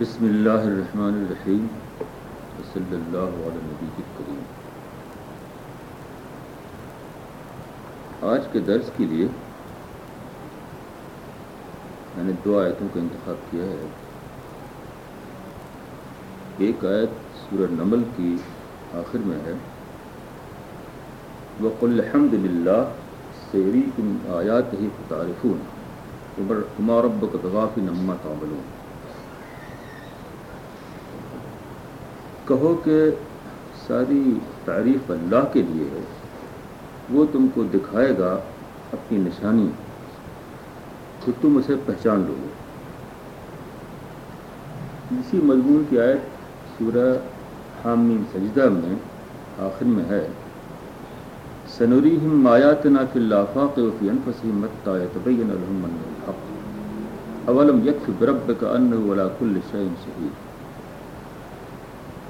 بسم اللہ الرحمن الرحیم صلی اللہ علیہ نبی کریم۔ آج کے درس کے لیے میں نے دو آیتوں کا انتخاب کیا ہے۔ ایک آیت سورہ نمل کی آخر میں ہے، وقل الحمد للہ سیری کم آیات ہی تعارفون عمر رب کا دغافی نما تعملون۔ کہو کہ ساری تعریف اللہ کے لیے ہے، وہ تم کو دکھائے گا اپنی نشانی۔ تو تم اسے پہچان لو۔ گے اسی مضمون کی آیت سورہ حامین سجدہ میں آخر میں ہے۔ سنوری ہم آیات ناف اللہ وفی انفسی مت الحمن الحق۔ اولم یک برب کا ان ولا کل شعین شہید۔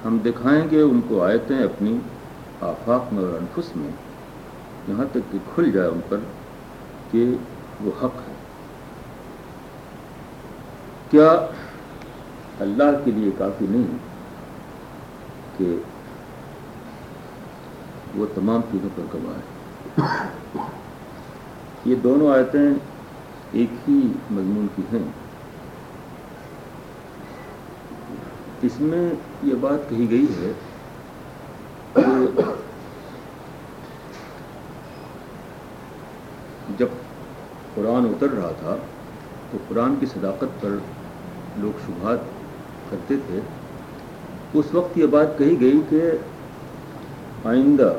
ہم دکھائیں گے ان کو آیتیں اپنی آفاق میں اور انفس میں، یہاں تک کہ کھل جائے ان پر کہ وہ حق ہے۔ کیا اللہ کے لیے کافی نہیں کہ وہ تمام چیزوں پر گواہ یہ دونوں آیتیں ایک ہی مضمون کی ہیں۔ اس میں یہ بات کہی گئی ہے کہ جب قرآن اتر رہا تھا تو قرآن کی صداقت پر لوگ شبہات کرتے تھے، اس وقت یہ بات کہی گئی کہ آئندہ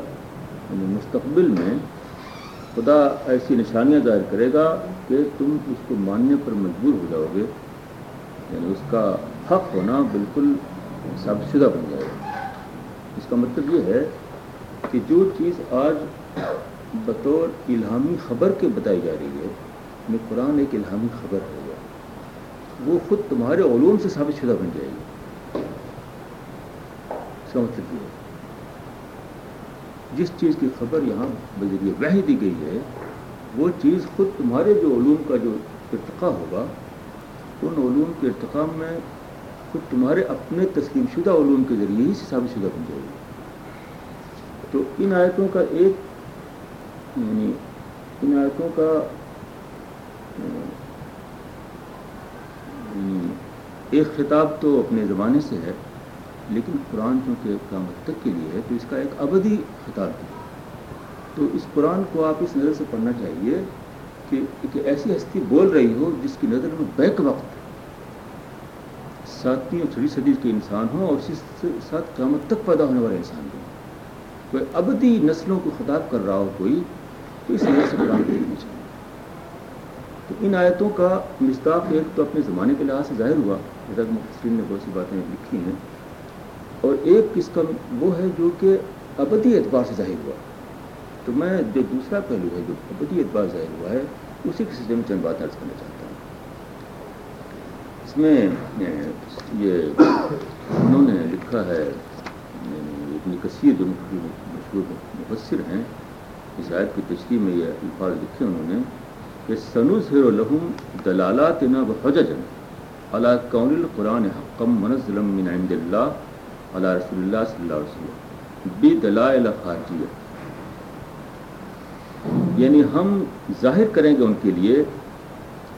یعنی مستقبل میں خدا ایسی نشانیاں ظاہر کرے گا کہ تم اس کو ماننے پر مجبور ہو جاؤ گے یعنی اس کا حق ہونا بالکل ثابت شدہ بن جائے۔ گا اس کا مطلب یہ ہے کہ جو چیز آج بطور الہامی خبر کے بتائی جا رہی ہے میں قرآن ایک الہامی خبر ہے، وہ خود تمہارے علوم سے ثابت شدہ بن جائے گی۔ اس کا مطلب یہ ہے۔ جس چیز کی خبر یہاں بذریعہ وحی دی گئی ہے، وہ چیز خود تمہارے جو علوم کا جو ارتقا ہوگا، ان علوم کے ارتقام میں خود تمہارے اپنے تسلیم شدہ علوم کے ذریعے ہی سے ثابت شدہ بن جائے گی۔ تو ان آیتوں کا ایک یعنی ان آیتوں کا یعنی ایک خطاب تو اپنے زمانے سے ہے، لیکن قرآن چونکہ قیامت تک کے لیے ہے، تو اس کا ایک ابدی خطاب بھی ہے۔ تو اس قرآن کو آپ اس نظر سے پڑھنا چاہیے کہ ایک ایسی ہستی بول رہی ہو جس کی نظر میں بیک وقت ساتویں اور چھٹی صدی کے انسان ہوں اور اسی ساتھ قیامت تک پیدا ہونے والے انسان بھی کوئی ابدی نسلوں کو خطاب کر رہا ہو کوئی، تو اس وجہ سے قرآن کو دیکھنا چاہیے۔ تو ان آیتوں کا مستاق ایک تو اپنے زمانے کے لحاظ سے ظاہر ہوا، جیسا کہ مفسرین نے بہت سی باتیں لکھی ہیں، اور ایک اس کا وہ ہے جو کہ ابدی اعتبار سے ظاہر ہوا۔ تو میں جو دوسرا پہلو ہے جو ابدی اعتبار ظاہر ہوا ہے، اسی کے سلسلے میں چند بات عرض کرنا چاہتا ہوں۔ اس میں یہ انہوں نے لکھا ہے، ابن کثیر، جو مشہور مبصر ہیں، اس آیت کی تشریح میں یہ الفاظ لکھے انہوں نے کہ سنوز ہیر الحم دلالات نا بحجن علا کون القرآن حکم منظلم من عند اللہ علی رسول اللہ صلی اللہ علیہ وسلم بی دلائل خارجیہ۔ یعنی ہم ظاہر کریں گے ان کے لیے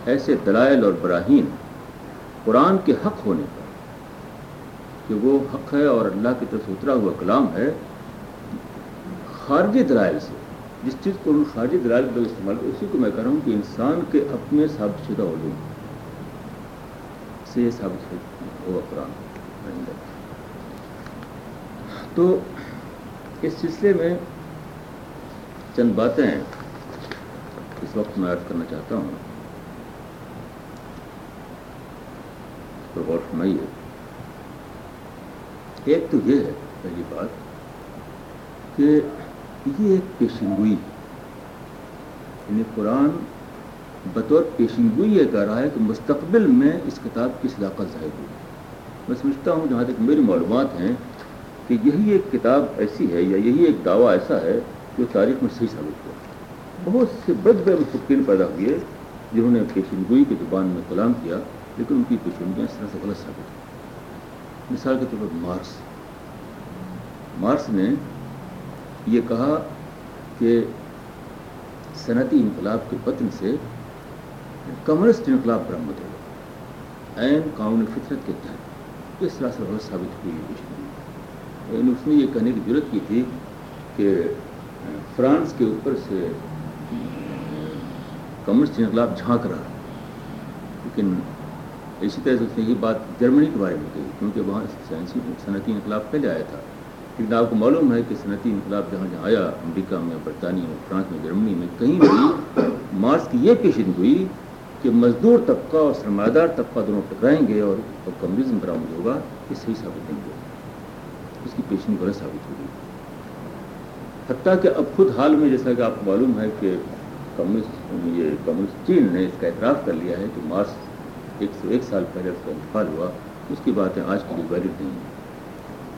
ایسے دلائل اور براہین قرآن کے حق ہونے پر کہ وہ حق ہے اور اللہ کی طرف اترا ہوا کلام ہے، خارجی دلائل سے، جس چیز کو ہم خارجی دلائل پر استعمال کریں اسی کو میں کہہ رہا ہوں کہ انسان کے اپنے ثابت شدہ علوم سے یہ ثابت ہوا قرآن۔ تو اس سلسلے میں چند باتیں اس وقت میں عرض کرنا چاہتا ہوں۔ پر غور فرمائیے۔ ایک تو یہ ہے، پہلی بات، کہ یہ ایک پیشنگوئی یعنی قرآن بطور پیشنگوئی یہ کہہ رہا ہے کہ مستقبل میں اس کتاب کی صداقت ظاہر ہوگی۔ میں سمجھتا ہوں، جہاں تک میری معلومات ہیں، کہ یہی ایک کتاب ایسی ہے یا یہی ایک دعویٰ ایسا ہے جو تاریخ میں صحیح ثابت ہوا۔ بہت سے بد بے مفکین پیدا ہوئے، جنہوں نے پیشنگوئی کی زبان میں کلام کیا۔ لیکن ان کی پیشنگیاں اس طرح سے غلط ثابت ہوئی مثال کے طور پر مارکس مارکس نے یہ کہا کہ صنعتی انقلاب کے پتن سے کمیونسٹ انقلاب برآمد ہوگا عین قانون فطرت کے تحت اس طرح سے بہت ثابت ہوئی کچھ یعنی اس نے یہ کہنے کی ضرورت کی تھی کہ فرانس کے اوپر سے کمیونسٹ انقلاب جھانک رہا لیکن اسی طرح سے اس نے یہ بات جرمنی کے بارے میں کہی کیونکہ وہاں سائنسی صنعتی انقلاب پہلے آیا تھا۔ لیکن آپ کو معلوم ہے کہ صنعتی انقلاب جہاں جہاں آیا، امریکہ میں، برطانیہ میں، فرانس میں، جرمنی میں، کہیں بھی، مارس کی یہ پیشن ہوئی کہ مزدور طبقہ اور سرمایہ دار طبقہ دونوں ٹکرائیں گے اور کمیونزم برآمد ہوگا، یہ صحیح ثابت نہیں ہوگا اس کی پیشنی غلط ثابت ہوگی۔ حتیٰ کہ اب خود حال میں جیسا کہ آپ کو معلوم ہے کہ کمیونسٹ یہ کمیونسٹ چین نے اس کا اعتراف کر لیا ہے کہ مارس ایک سو ایک سال پہلے اس کا انتقال ہوا، اس کی باتیں آج کے لیے ویلڈ نہیں ہیں۔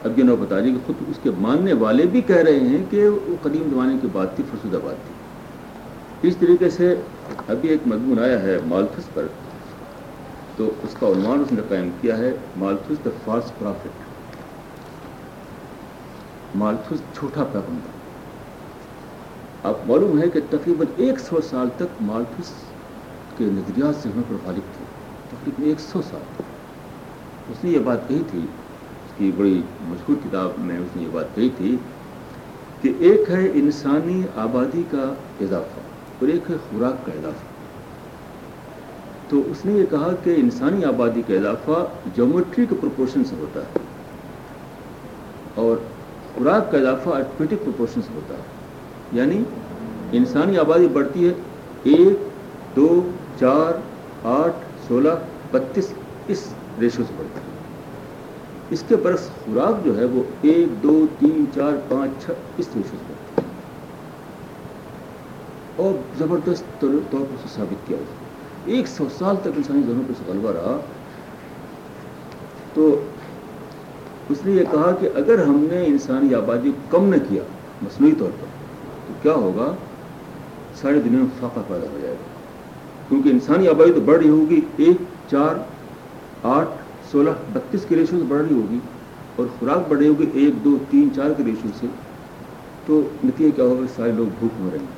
اب یہ نو بتا دیجیے کہ خود اس کے ماننے والے بھی کہہ رہے ہیں کہ وہ قدیم زمانے کی بات تھی فرسودہ بات تھی۔ اس طریقے سے ابھی ایک مضمون آیا ہے مالتھس پر، تو اس کا عنوان اس نے قائم کیا ہے، مالتھس دا فالس پرافٹ۔ مالتھس چھوٹا پیغمبر۔ آپ معلوم ہے کہ تقریباً ایک سو سال تک مالتھس کے نظریات سے ہمیں پر غالب تھے۔ تقریباً ایک سو سال۔ اس نے یہ بات کہی تھی، اس کی بڑی مشہور کتاب میں اس نے یہ بات کہی تھی کہ ایک ہے انسانی آبادی کا اضافہ اور ایک ہے خوراک کا اضافہ۔ تو اس نے یہ کہا کہ انسانی آبادی کا اضافہ جیومیٹری کے پروپورشن سے ہوتا ہے اور خوراک کا اضافہ ارتھمیٹک پروپورشن سے ہوتا ہے۔ یعنی انسانی آبادی بڑھتی ہے ایک، دو، چار، آٹھ سولہ بتیس اس ریشو سے بڑھتا ہے اس کے برس خوراک جو ہے وہ ایک، دو، تین، چار، پانچ، چھ، اس ریشو سے بڑھتا ہے اور زبردست طور پر سے ثابت کیا ایک سو سال تک انسانی ذہنوں پہ سے غلبہ رہا۔ تو اس نے یہ کہا کہ اگر ہم نے انسانی آبادی کم نہ کیا مصنوعی طور پر، تو کیا ہوگا؟ ساری دنیا میں فاقہ پیدا ہو جائے گا۔ کیونکہ انسانی آبادی تو بڑھ رہی ہوگی۔ ایک، چار، آٹھ، سولہ، بتیس کے ریشو سے بڑھ رہی ہوگی اور خوراک بڑھ رہی ہوگی ایک، دو، تین، چار کے ریشو سے۔ تو نتیجہ کیا ہوگا؟ سارے لوگ بھوک مریں گے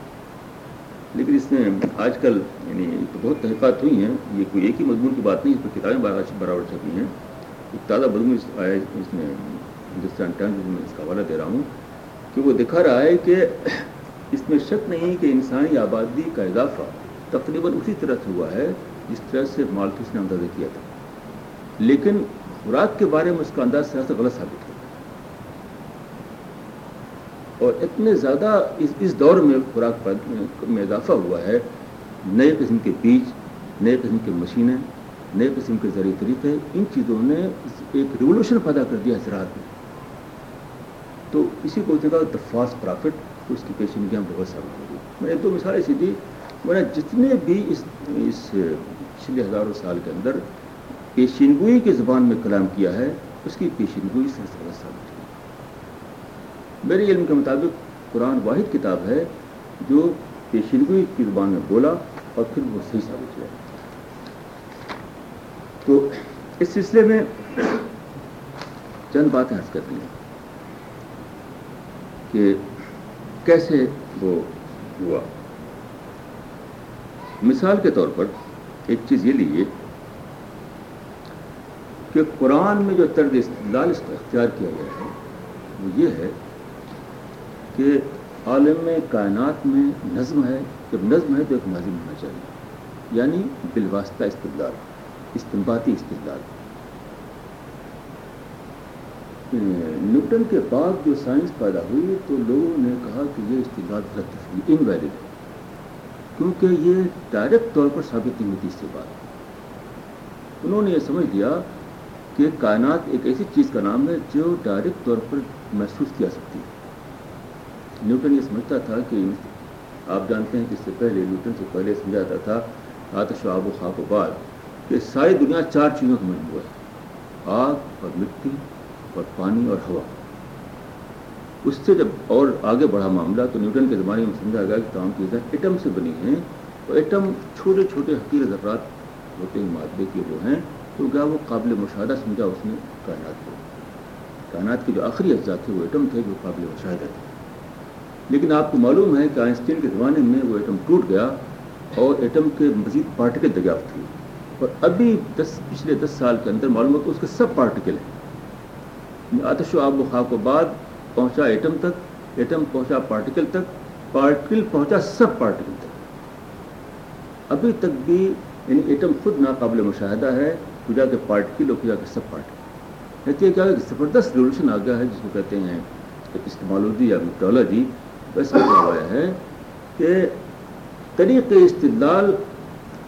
لیکن اس میں آج کل یعنی تو بہت تحقیقات ہوئی ہیں۔ یہ کوئی ایک ہی مضمون کی بات نہیں، اس پر کتابیں برابر چھپی ہیں۔ ایک تازہ مضمون آیا اس میں ہندوستان ٹائمز میں اس کا حوالہ دے رہا ہوں کہ وہ دکھا رہا ہے کہ اس میں شک نہیں کہ انسانی آبادی کا اضافہ تقریباً اسی طرح سے ہوا ہے جس طرح سے مالکس نے اندازہ کیا تھا۔ لیکن خوراک کے بارے میں اس کا انداز سے غلط ثابت ہوا۔ اور اتنے زیادہ اس اس دور میں خوراک میں اضافہ ہوا ہے، نئے قسم کے بیج، نئے قسم کے مشینیں، نئے قسم کے ذریعے طریقے، ان چیزوں نے ایک ریولوشن پیدا کر دیا زراعت میں۔ تو اسی کو جگہ دا فاسٹ پرافٹ، اس کی پیشنگیاں بہت ثابت ہو گئی۔ میں ایک دو مثالیں سی دی میں جتنے بھی اس اس، پچھلے ہزاروں سال کے اندر پیشینگوئی کی زبان میں کلام کیا ہے، اس کی پیشینگوئی سے ثابت ہوئی۔ میرے علم کے مطابق قرآن واحد کتاب ہے جو پیشینگوئی کی زبان میں بولا اور پھر وہ صحیح ثابت ہوا۔ تو اس سلسلے میں چند باتیں حرض کرتی ہیں کہ کیسے وہ ہوا۔ مثال کے طور پر ایک چیز یہ لیجیے کہ قرآن میں جو طرز استدلال اختیار کیا گیا ہے، وہ یہ ہے کہ عالم کائنات میں نظم ہے، جب نظم ہے تو ایک ناظم ہونا چاہیے یعنی بالواسطہ استدلال استنباتی استدلال۔ نیوٹن کے بعد جو سائنس پیدا ہوئی تو لوگوں نے کہا کہ یہ استدلال غلط انویلڈ ہے۔ کیونکہ یہ ڈائریکٹ طور پر ثابت نہیں ہوتی اس سے بات انہوں نے یہ سمجھ لیا کہ کائنات ایک ایسی چیز کا نام ہے جو ڈائریکٹ طور پر محسوس کیا سکتی ہے۔ نیوٹن یہ سمجھتا تھا کہ آپ جانتے ہیں کہ اس سے پہلے نیوٹن سے پہلے سمجھاتا تھا، آتش و آب و خاک و بال کہ ساری دنیا چار چیزوں کا مجموعہ ہے۔ آگ اور مٹی اور پانی اور ہوا۔ اس سے جب اور آگے بڑھا معاملہ تو نیوٹن کے زمانے میں سمجھا گیا کہ تمام چیزیں ایٹم سے بنی ہیں اور ایٹم چھوٹے چھوٹے حقیر ذرات ہوتے ہیں، مادے کے وہ ہیں، تو کیا وہ قابل مشاہدہ سمجھا اس نے کائنات کو؟ کائنات کے جو آخری اجزاء تھے وہ ایٹم تھے جو قابل مشاہدہ تھے۔ لیکن آپ کو معلوم ہے کہ آئنسٹین کے زمانے میں وہ ایٹم ٹوٹ گیا اور ایٹم کے مزید پارٹیکل دریافت ہوئی اور ابھی دس، پچھلے دس سال کے اندر معلوم ہو کہ اس کے سب پارٹیکل ہیں۔ آتش و آب و خاک و بعد پہنچا ایٹم تک ایٹم پہنچا پارٹیکل تک پارٹیکل پہنچا سب پارٹیکل تک۔ ابھی تک بھی یعنی ایٹم خود ناقابل مشاہدہ ہے، خدا کے پارٹیکل اور خدا کے سب پارٹیکل کہتے ہیں کیا کہ زبردست ریولیوشن آ گیا ہے، جس کو کہتے ہیں استعمالوجی یا میٹالوجی ویسا ہوا ہے کہ طریق استدلال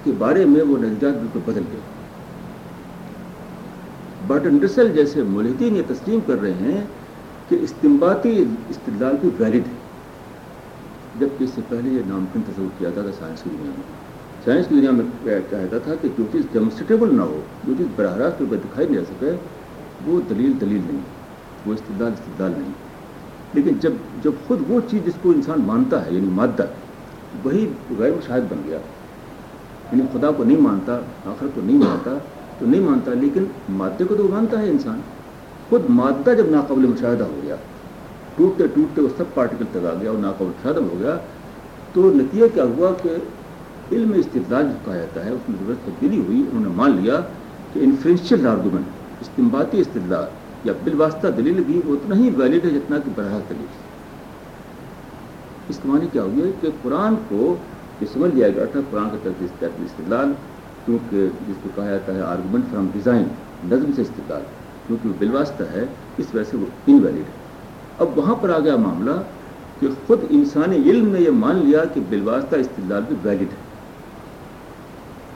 کے بارے میں وہ نظریات بالکل بدل گئے۔ باٹن ڈسل جیسے ملحدین یہ تسلیم کر رہے ہیں کہ استمباتی استدلال بھی ویلڈ ہے۔ جبکہ اس سے پہلے یہ نامکن تصور کیا جاتا تھا سائنس کی دنیا میں۔ سائنس کی دنیا میں کہتا تھا کہ جو چیز ڈیمونسٹریبل نہ ہو، جو چیز براہ راست پہ دکھائی نہیں جا سکے، وہ دلیل دلیل نہیں، وہ استدلال استدلال نہیں۔ لیکن جب جب خود وہ چیز جس کو انسان مانتا ہے یعنی مادہ، وہی غیر شاہد بن گیا۔ یعنی خدا کو نہیں مانتا آخر کو نہیں مانتا، تو نہیں مانتا، لیکن مادے کو تو مانتا ہے انسان۔ خود مادہ جب ناقابل مشاہدہ ہو گیا، ٹوٹتے ٹوٹتے وہ سب پارٹیکل تک آ گیا اور ناقابل مشاہدہ ہو گیا، تو نتیجہ کیا ہوا کہ علم استدلال جو کہا جاتا ہے، اس میں ضرورت تبدیلی ہوئی، انہوں نے مان لیا کہ انفرینشیل آرگومنٹ استمباتی استدلال یا بالواسطہ دلیل بھی اتنا ہی ویلڈ ہے جتنا کہ براہ دلیل۔ اس کے معنی کیا ہوئی ہے کہ قرآن کو یہ سمجھ لیا گیا تھا، قرآن کا طرف استدلال، کیونکہ جس کو کہا جاتا ہے آرگومنٹ فرام ڈیزائن نظم سے استدلال۔ کیونکہ وہ بالواسطہ ہے، اس وجہ سے وہ انویلڈ ہے۔ اب وہاں پر آ گیا معاملہ کہ خود انسانی علم نے یہ مان لیا کہ بالواسطہ استدلال بھی ویلڈ ہے۔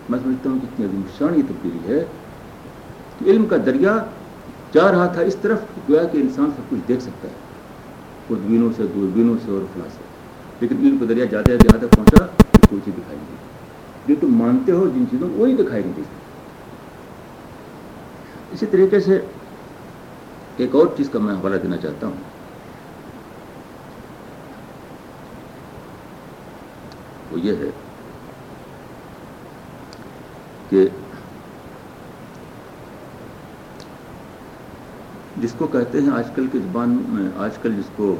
میں سمجھتا ہوں کہ اتنی عظیم شان یہ تبدیلی ہے کہ علم کا دریا جا رہا تھا اس طرف، گویا کہ انسان سب کچھ دیکھ سکتا ہے۔ خوردبینوں سے، دوربینوں سے اور فلاں سے۔ لیکن علم کا دریا جاتے جہاں تک پہنچا کوئی چیز دکھائی نہیں جو تم مانتے ہو جن چیزوں کو وہی دکھائی نہیں دیتی اسی طریقے سے ایک اور چیز کا میں حوالہ دینا چاہتا ہوں۔ وہ یہ ہے کہ جس کو کہتے ہیں آج کل کی زبان میں، آج کل جس کو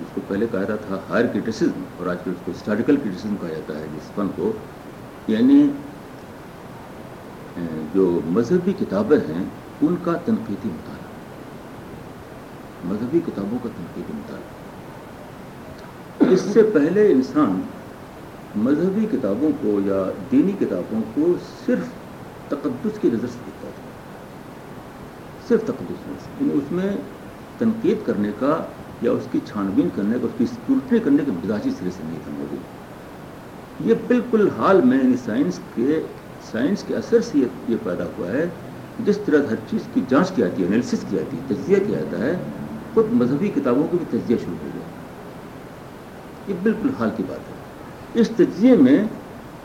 جس کو پہلے کہا جاتا تھا، ہائر کرٹیسزم، اور آج کل اس کو ہسٹوریکل کرٹیسزم کہا جاتا ہے، جس فن کو یعنی جو مذہبی کتابیں ہیں، ان کا تنقیدی مطالعہ۔ مذہبی کتابوں کا تنقیدی مطالعہ۔ اس سے پہلے انسان مذہبی کتابوں کو یا دینی کتابوں کو صرف تقدس کی نظر سے دیکھتا تھا۔ صرف تقدس نظر یعنی اس میں تنقید کرنے کا یا اس کی چھان بین کرنے کا، اس کی اسکروٹنی کرنے کے مزاجی سرے سے نہیں تھا موجود۔ یہ بالکل حال میں یعنی سائنس کے سائنس کے اثر سے یہ پیدا ہوا ہے، جس طرح ہر چیز کی جانچ کی جاتی ہے انالیسس کی جاتی ہے، تجزیہ کیا جاتا ہے، خود مذہبی کتابوں کو بھی تجزیہ شروع ہو گیا۔ یہ بالکل حال کی بات ہے۔ اس تجزیے میں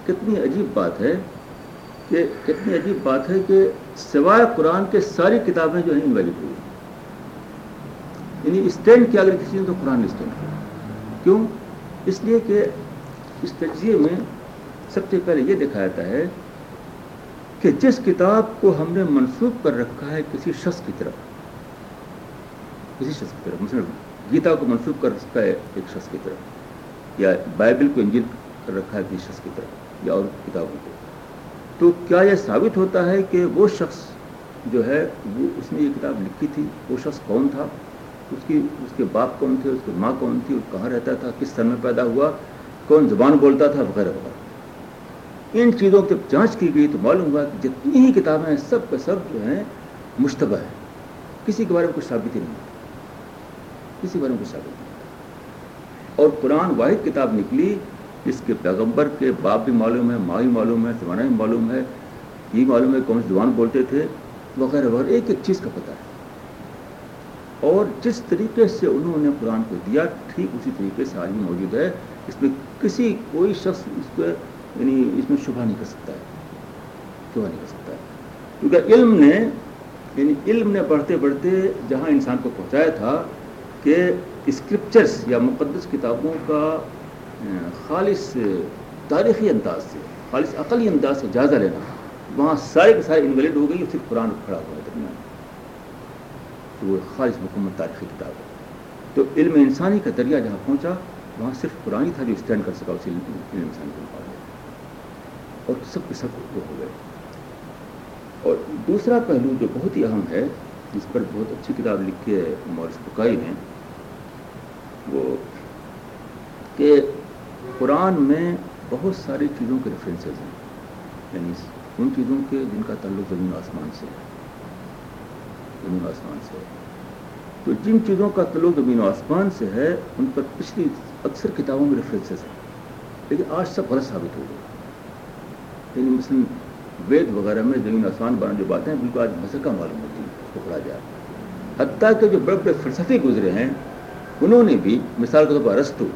کتنی عجیب بات ہے کہ کتنی عجیب بات ہے کہ سوائے قرآن کے ساری کتابیں جو ہیں انویلڈ ہوئی۔ یعنی اسٹینڈ کیا اگر کسی نے تو قرآن اسٹینڈ کیا۔ کیوں؟ اس لیے کہ اس تجزیے میں سب سے پہلے یہ دیکھا جاتا ہے کہ جس کتاب کو ہم نے منسوخ کر رکھا ہے کسی شخص کی طرف۔ کسی شخص کی طرف مثلا گیتا کو منسوخ کر رکھا ہے ایک شخص کی طرف، یا بائبل کو انجل کر رکھا ہے کسی شخص کی طرف، یا اور کتابوں کو۔ تو کیا یہ ثابت ہوتا ہے کہ وہ شخص جو ہے، وہ اس نے یہ کتاب لکھی تھی، وہ شخص کون تھا؟ اس کی، اس کے باپ کون تھے؟ اس کی ماں کون تھی؟ وہ کہاں رہتا تھا؟ کس سن میں پیدا ہوا؟ کون زبان بولتا تھا؟ وغیرہ وغیرہ۔ ان چیزوں کی جب جانچ کی گئی تو معلوم ہوا کہ جتنی ہی کتابیں ہیں سب کے سب جو ہیں مشتبہ ہیں۔ کسی کے بارے میں کچھ ثابت ہی نہیں کسی کے بارے میں کچھ ثابت نہیں اور قرآن واحد کتاب نکلی، جس کے پیغمبر کے باپ بھی معلوم ہے، ماں بھی معلوم ہے، زمانہ بھی معلوم ہے، یہ معلوم ہے کون سی زبان بولتے تھے، وغیرہ وغیرہ۔ ایک ایک چیز کا پتہ ہے۔ اور جس طریقے سے انہوں نے قرآن کو دیا، ٹھیک اسی طریقے سے آج بھی موجود ہے۔ اس میں کسی کوئی شخص اس کو یعنی اس میں شبہ نہیں کر سکتا ہے۔ شبہ نہیں کر سکتا ہے۔ کیونکہ علم نے یعنی علم نے بڑھتے بڑھتے جہاں انسان کو پہنچایا تھا کہ اسکرپچرس یا مقدس کتابوں کا خالص تاریخی انداز سے، خالص عقلی انداز سے جائزہ لینا، وہاں سارے کے سارے انویلڈ ہو گئی اور صرف قرآن کھڑا ہوا ہے۔ درمیان تو وہ خالص مکمل تاریخی کتاب ہے۔ تو علم انسانی کا دریا جہاں پہنچا، وہاں صرف قرآن ہی تھا جو اسٹینڈ کر سکا اس علم انسانی کے مقابلے۔ اور سب کے سب وہ ہو گئے۔ اور دوسرا پہلو جو بہت ہی اہم ہے، جس پر بہت اچھی کتاب لکھی ہے مورس بکائی نے، وہ کہ قرآن میں بہت ساری چیزوں کے ریفرنسز ہیں۔ یعنی ان چیزوں کے جن کا تعلق زمین آسمان سے ہے۔ زمین آسمان سے ہے۔ تو جن چیزوں کا تعلق زمین آسمان سے ہے، ان پر پچھلی اکثر کتابوں میں ریفرنسز ہیں۔ لیکن آج سب غلط ثابت ہو گئے۔ یعنی مثلاً وید وغیرہ میں زمین آسمان بنا جو باتیں بالکل آج مذہقہ معلوم ہوتی ہیں، اس کو پڑھا جائے۔ حتیٰ کہ جو بڑے بڑے فلسفے گزرے ہیں، انہوں نے بھی مثال کے طور پر ارستو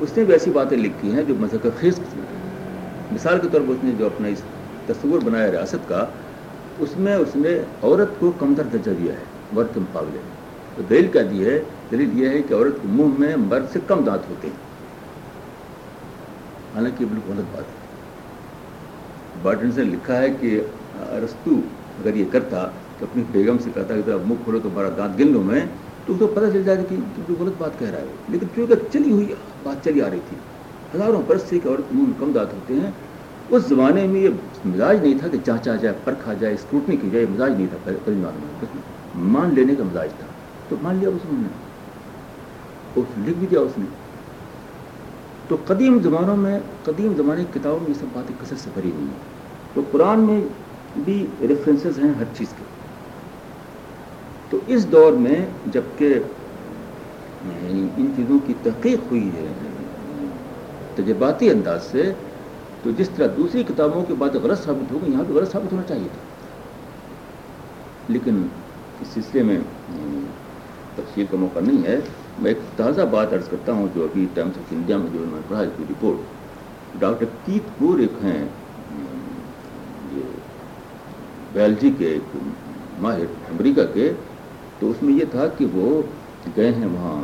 اس نے بھی ایسی باتیں لکھی ہیں جو مذہب خیز قسم کی مثال کے طور پر اس نے جو اپنا اس تصور بنایا ریاست کا، اس میں اس نے عورت کو کم در درجہ دیا ہے مرد کے مقابلے میں۔ تو دلیل کیا دی ہے؟ دلیل یہ ہے کہ عورت کے منہ میں مرد سے کم دانت ہوتے ہیں۔ حالانکہ بالکل غلط بات ہے۔ بارٹن سے لکھا ہے کہ ارستو اگر یہ کرتا کہ اپنی بیگم سے کہتا کہ منہ کھولو تو بڑا دانت گن لوں میں، تو اس کو پتہ چل جائے کہ تم جو غلط بات کہہ رہا ہے۔ لیکن چونکہ چلی ہوئی بات چلی آ رہی تھی، ہزاروں برس سے کہ عورت منہ کم دانت ہوتے ہیں۔ اس زمانے میں یہ مزاج نہیں تھا کہ جانچا جائے، پرکھا جائے، اسکروٹنی کی جائے، یہ مزاج نہیں تھا پریمان مان لینے کا مزاج تھا۔ تو مان لیا اس نے۔ لکھ بھی دیا اس نے۔ تو قدیم زمانوں میں، قدیم زمانے کی کتابوں میں یہ سب باتیں کثرت سے بھری ہوئی ہیں۔ تو قرآن میں بھی ریفرنسز ہیں ہر چیز کے۔ تو اس دور میں جبکہ یعنی ان چیزوں کی تحقیق ہوئی ہے، تجرباتی انداز سے، تو جس طرح دوسری کتابوں کی باتیں غلط ثابت ہو گئی، یہاں بھی غلط ثابت ہونا چاہیے تھا۔ لیکن اس سلسلے میں یعنی تفصیل کا موقع نہیں ہے۔ میں ایک تازہ بات عرض کرتا ہوں جو ابھی ٹائمس آف انڈیا میں جو میں نے پڑھا اس کی رپورٹ ڈاکٹر کیت پور ایک ہیں یہ بیالوجی کے ایک ماہر، امریکہ کے، تو اس میں یہ تھا کہ وہ گئے ہیں وہاں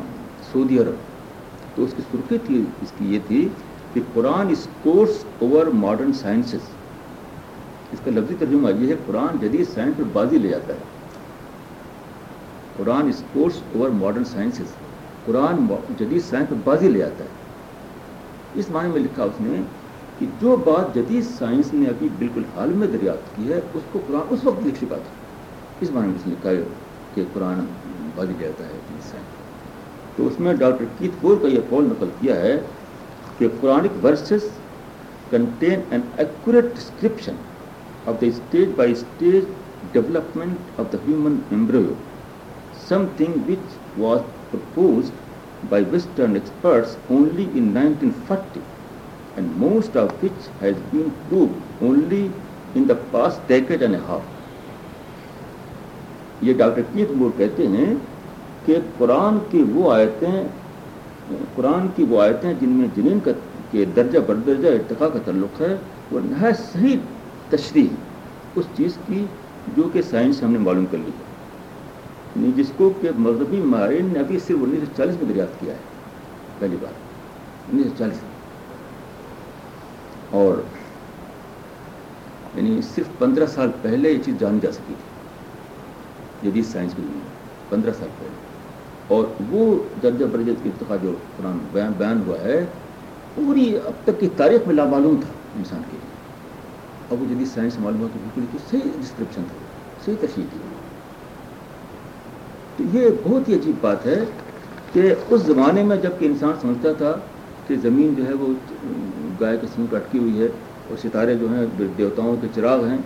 سعودی عرب. تو اس کی سرخی تھی اس کی یہ تھی کہ Quran scores over modern sciences اس کا لفظی ترجمہ یہ ہے، قرآن جدید سائنس پر بازی لے جاتا ہے. Quran scores over modern sciences Quran جدید سائنس پر بازی لے جاتا ہے۔ اس معنی میں لکھا اس نے کہ جو بات جدید سائنس نے ابھی بالکل حال میں دریافت کی ہے، اس کو قرآن اس وقت لکھ چکا تھا اس معنی میں اس نے لکھا کہ قرآن بازی لے جاتا ہے جدید سائنس تو اس میں ڈاکٹر کیت پور کا یہ قول نقل کیا ہے کہ Quranic verses contain an accurate description of the stage by stage development of the human embryo something which was propose by western experts only in nineteen forty and most of which has been prove only in the past decade and a half یہ doctor Keith Moore کہتے ہیں کہ قرآن کی وہ آیتیں، قرآن کی وہ آیتیں جن میں جنین کا، کے درجہ بردرجہ ارتقاء کا تعلق ہے، وہ نہایت صحیح تشریح اس چیز کی جو کہ سائنس ہم نے معلوم کر لی ہے۔ یعنی جس کو کہ مذہبی ماہرین نے ابھی صرف انیس سو چالیس میں دریافت کیا ہے، پہلی بار انیس سو چالیس۔ میں اور یعنی صرف پندرہ سال پہلے یہ چیز جانی جا سکی تھی۔ جدید سائنس کی دنیا۔ پندرہ سال پہلے۔ اور وہ درجہ برجت کی ارتقا جو قرآن بیان بیان ہوا ہے، پوری اب تک کی تاریخ میں لامعلوم تھا انسان کے لیے۔ اب وہ جدید سائنس معلوم ہوا تو بالکل صحیح ڈسکرپشن تھا، صحیح تشریح تھی یہ بہت ہی عجیب بات ہے کہ اس زمانے میں جبکہ انسان سمجھتا تھا کہ زمین جو ہے وہ گائے کے سنگ اٹکی ہوئی ہے اور ستارے جو ہیں، دیوتاؤں کے چراغ ہیں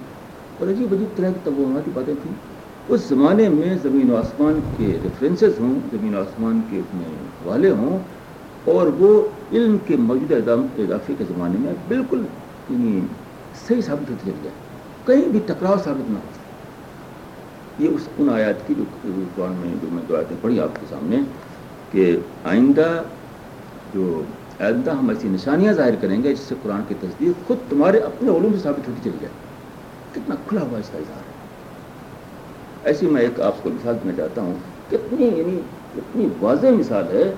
اور عجیب عجیب طرح کی توہماتی باتیں تھیں۔ اس زمانے میں زمین و آسمان کے ریفرنسز ہوں، زمین و آسمان کے اس میں حوالے ہوں اور وہ علم کے موجودہ اضافے کے زمانے میں بالکل یعنی صحیح ثابت ہوتی چلی جائے کہیں بھی ٹکراؤ ثابت نہ ہو۔ یہ اس ان آیات کی جو قرآن میں جو میں دو آیتیں پڑھی آپ کے سامنے کہ آئندہ جو آئندہ ہم ایسی نشانیاں ظاہر کریں گے جس سے قرآن کی تصدیق خود تمہارے اپنے علوم سے ثابت ہوتی چلی جائے۔ کتنا کھلا ہوا اس کا اظہار ہے۔ ایسی میں ایک آپ کو مثال دینا چاہتا ہوں، کتنی یعنی اتنی واضح مثال ہے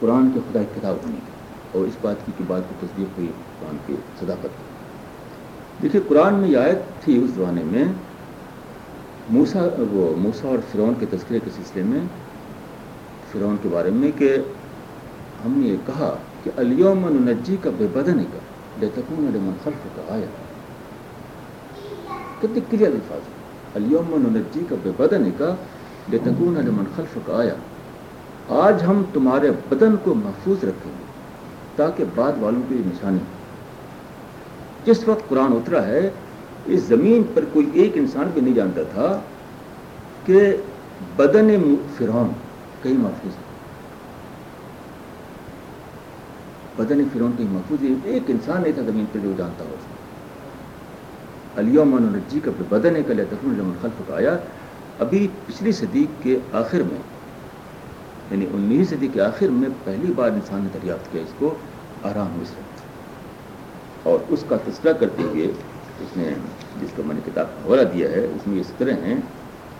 قرآن کے خدا کی کتاب ہونے کی اور اس بات کی کہ بات کی تصدیق ہوئی قرآن کی صداقت۔ دیکھیے قرآن میں یہ آیت تھی اس زمانے میں موسا وہ موسا اور فرعون کے تذکرے کے سلسلے میں، فرعون کے بارے میں کہ ہم نے یہ کہا کہ علیوم نجی کا بے بدن کا بے تکون علی خلف کا آیا کتنے کلیئر الفاظ علیوم نجی کا بے بدن کا بے تکون علی خلف کا آیا آج ہم تمہارے بدن کو محفوظ رکھیں گے تاکہ بعد والوں کی نشانی جس وقت قرآن اترا ہے اس زمین پر کوئی ایک انسان بھی نہیں جانتا تھا کہ بدن فرعون کہیں محفوظ ہے۔ بدن فرعون کہیں محفوظ ہے۔ ایک انسان نہیں تھا زمین پہ جو جانتا ہو۔ علیہ الجی کا بدن ہے کل تخم خلف کا آیا ابھی پچھلی صدی کے آخر میں یعنی انیس صدی کے آخر میں پہلی بار انسان نے دریافت کیا، اس کو آرام مصر۔ اور اس کا تذکرہ کرتے ہوئے اس نے جس کو میں نے کتاب کا حوالہ دیا ہے، اس میں اس طرح ہیں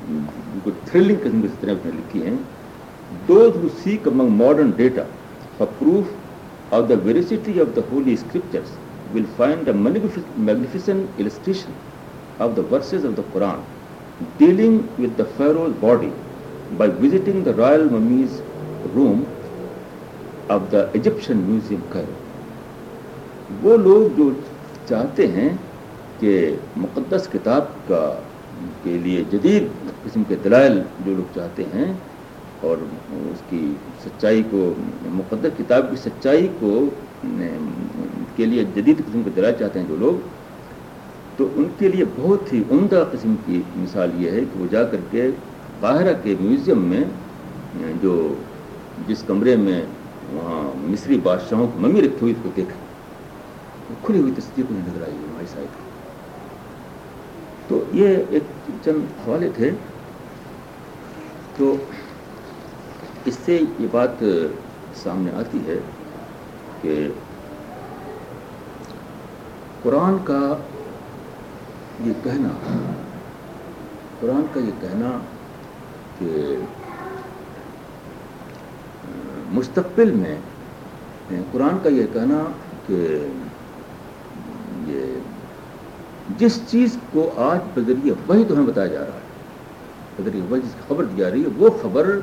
بالکل تھرلنگ قسم کی اس طرح اس نے لکھی ہیں۔ Those who seek among modern data for proof of the veracity of the holy scriptures will find a magnificent illustration of the verses of the Quran dealing with the pharaoh's body by visiting the royal mummies room of the Egyptian museum Cairo وہ لوگ جو چاہتے ہیں کہ مقدس کتاب کا کے لیے جدید قسم کے دلائل جو لوگ چاہتے ہیں اور اس کی سچائی کو، مقدس کتاب کی سچائی کو، کے لیے جدید قسم کے دلائل چاہتے ہیں جو لوگ، تو ان کے لیے بہت ہی عمدہ قسم کی مثال یہ ہے کہ وہ جا کر کے قاہرہ کے میوزیم میں، جو جس کمرے میں وہاں مصری بادشاہوں کی ممی رکھی ہوئی اس کو دیکھیں کھلی ہوئی تصدیق انہیں نظر آئی ہماری سائڈ تو یہ ایک چند حوالے تھے تو اس سے یہ بات سامنے آتی ہے کہ قرآن کا یہ کہنا، قرآن کا یہ کہنا کہ مستقبل میں، قرآن کا یہ کہنا کہ یہ جس چیز کو آج بذریعہ وہی تو ہمیں بتایا جا رہا ہے بذریعہ وہی جس کی خبر دی جا رہی ہے، وہ خبر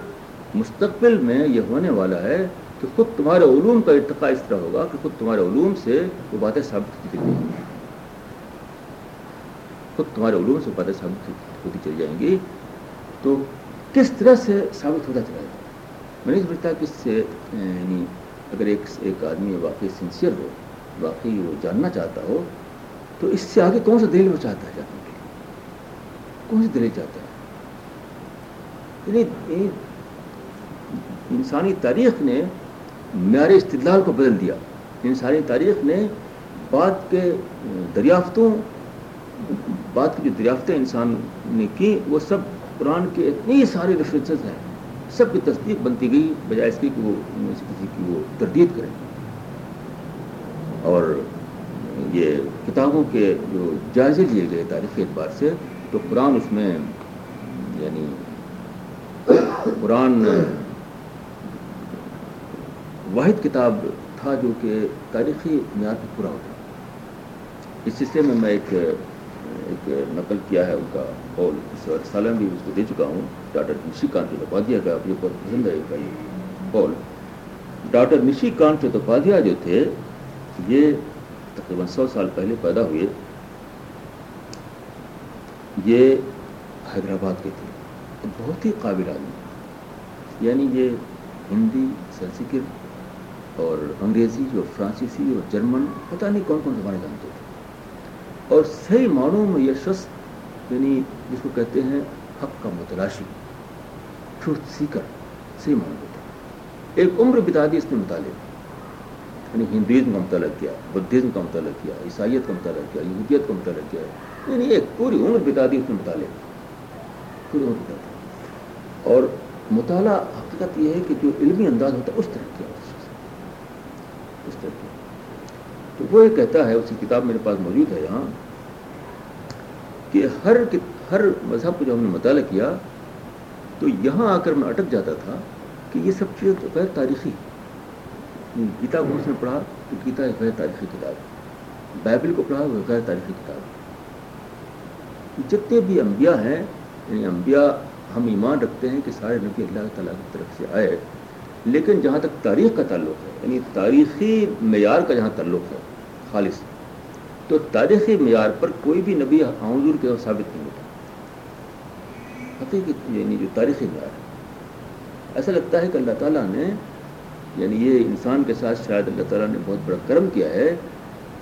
مستقبل میں یہ ہونے والا ہے کہ خود تمہارے علوم کا ارتقاء اس طرح ہوگا کہ خود تمہارے علوم سے وہ باتیں ثابت ہوتی چلی جائیں گی۔ خود تمہارے علوم سے باتیں ثابت ہوتی چلی جائیں گی۔ تو کس طرح سے ثابت ہوتا چلا جائے؟ میں نہیں سمجھتا کہ اس سے یعنی اگر ایک ایک آدمی واقعی سنسیئر ہو، واقعی وہ جاننا چاہتا ہو تو اس سے آگے کون سا دلیل وہ چاہتا ہے جاننے کے لیے؟ کون سی دلیل چاہتا ہے؟ یعنی انسانی تاریخ نے معیار استدلال کو بدل دیا۔ انسانی تاریخ نے بعد کے دریافتوں، بعد کی جو دریافتیں انسان نے کی، وہ سب قرآن کے اتنی سارے ریفرنسز ہیں۔ سب کی تصدیق بنتی گئی، بجائے اس کی کہ وہ کسی کی وہ تردید کریں اور یہ کتابوں کے جو جائزے لیے گئے تاریخی اعتبار سے، تو قرآن اس میں یعنی قرآن واحد کتاب تھا جو کہ تاریخی معیار پہ پورا ہوتا۔ اس سلسلے میں میں ایک ایک نقل کیا ہے ان کا قول۔ اس سالہ بھی اس کو دے چکا ہوں۔ ڈاکٹر نشی کانت چتوپادھیا کا یہ بہت پسند ہے کا یہ قول۔ ڈاکٹر نشی کانت چتوپادھیا جو تھے، یہ تقریباً سو سال پہلے پیدا ہوئے، یہ حیدرآباد کے تھے۔ بہت ہی قابل آدمی یعنی یہ ہندی سنسکرت اور انگریزی اور فرانسیسی اور جرمن، پتہ نہیں کون کون زبانیں جانتے تھے۔ اور صحیح معنوں میں یہ شخص یعنی جس کو کہتے ہیں حق کا متلاشی ٹروتھ سیکر، صحیح معنوں ہوتا ایک عمر بتا دی اس نے مطالعے یعنی ہندوازم کا مطالعہ کیا بدھزم کا مطالعہ کیا، عیسائیت کا مطالعہ کیا، یہودیت کا مطالعہ کیا۔ یعنی ایک پوری عمر بتا دی اس نے مطالعے پوری عمر بتا دی۔ اور مطالعہ حقیقت یہ ہے کہ جو علمی انداز ہوتا ہے، اس طرح کیا۔ اس طرح کیا۔ تو وہ یہ کہتا ہے اس کی کتاب میرے پاس موجود ہے یہاں، کہ ہر ہر مذہب کو جب ہم نے مطالعہ کیا، تو یہاں آ کر میں اٹک جاتا تھا کہ یہ سب چیزیں غیر تاریخی گیتا کو اس نے پڑھا تو گیتا ایک غیر تاریخی کتاب۔ بائبل کو پڑھا وہ غیر تاریخی کتاب۔ جتنے بھی انبیاء ہیں یعنی انبیاء ہم ایمان رکھتے ہیں کہ سارے نبی اللہ تعالیٰ کی طرف سے آئے، لیکن جہاں تک تاریخ کا تعلق ہے یعنی تاریخی معیار کا جہاں تعلق ہے، خالص، تو تاریخی معیار پر کوئی بھی نبی حضور کے ثابت نہیں ہوتا۔ حقیقی یعنی جو تاریخی معیار ہے۔ ایسا لگتا ہے کہ اللہ تعالیٰ نے یعنی یہ انسان کے ساتھ شاید اللہ تعالیٰ نے بہت بڑا کرم کیا ہے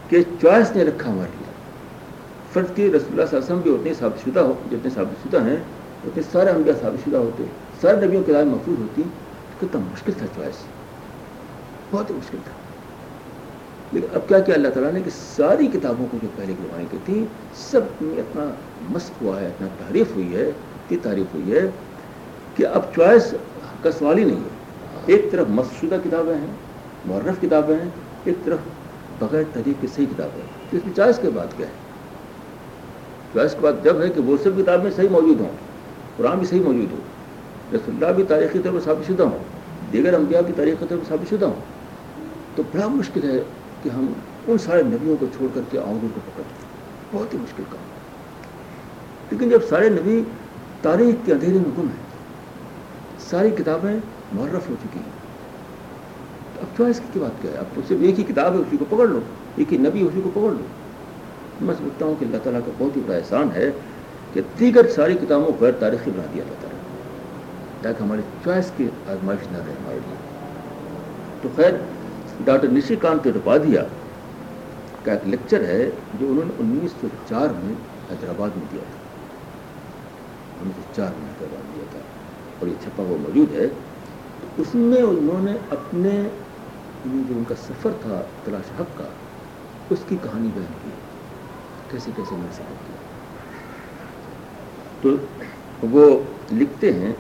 کہ چوائس نے رکھا ہمارے لیے۔ فرض کی رسول اللہ صلی اللہ علیہ وسلم بھی اتنے ثابت شدہ ہو جتنے ثابت شدہ ہیں، اتنے سارے انبیاء ثابت شدہ ہوتے، سارے نبیوں کی رائے محفوظ ہوتی کتنا مشکل تھا چوائس۔ بہت ہی مشکل تھا۔ لیکن اب کیا کیا اللہ تعالیٰ نے کہ ساری کتابوں کو جو پہلے کی زمانے کی تھیں سب میں اتنا مست ہوا ہے اتنا تعریف ہوئی ہے، اتنی تعریف ہوئی ہے کہ اب چوائس کا سوال ہی نہیں ہے۔ ایک طرف مست شدہ کتابیں ہیں معرف کتابیں ہیں، ایک طرف بغیر تحریف کی صحیح کتابیں ہیں۔ تو اس میں چوائس کے بعد کیا ہے؟ چوائس کے بعد جب ہے کہ وہ سب کتابیں صحیح موجود ہوں، قرآن بھی صحیح موجود ہو، رسول اللہ بھی تاریخی طور پر ثابت شدہ ہوں، دیگر انبیاء کی تاریخی طور پر ثابت شدہ ہوں، تو بڑا مشکل ہے کہ ہم ان سارے نبیوں کو چھوڑ کر کے آؤں کو پکڑ بہت ہی مشکل کام۔ لیکن جب سارے نبی تاریخ کے اندھیرے میں گم ہیں، ساری کتابیں معرف ہو چکی ہیں۔ اب چوائس کی بات کیا ہے؟ اب تو صرف ایک ہی کتاب ہے، اسی کو پکڑ لو۔ ایک ہی نبی اسی کو پکڑ لو۔ میں سمجھتا ہوں کہ اللہ تعالیٰ کا بہت ہی بڑا احسان ہے کہ دیگر ساری کتابوں کو غیر تاریخی بنا دیا اللہ تعالیٰ تاکہ ہماری چوائس کی آزمائش نہ رہے ہمارے لیے۔ تو خیر، ڈاکٹر نشی کانت رپادیا کا ایک لیکچر ہے جو انہوں نے انیس سو چار میں حیدرآباد میں دیا تھا۔ انیس سو چار میں حیدرآباد دیا تھا۔ اور یہ چھپا ہوا موجود ہے۔ اس میں انہوں نے اپنے جو ان کا سفر تھا، تلاش حق کا، اس کی کہانی بیان کی۔ کیسے کیسے میں سفر کیا؟ تو وہ لکھتے ہیں